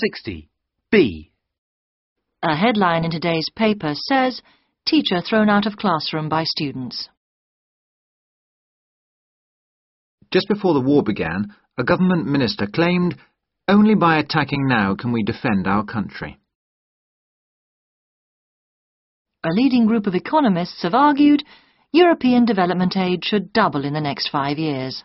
60. B. A headline in today's paper says, Teacher thrown out of classroom by students. Just before the war began, a government minister claimed, only by attacking now can we defend our country. A leading group of economists have argued European development aid should double in the next five years.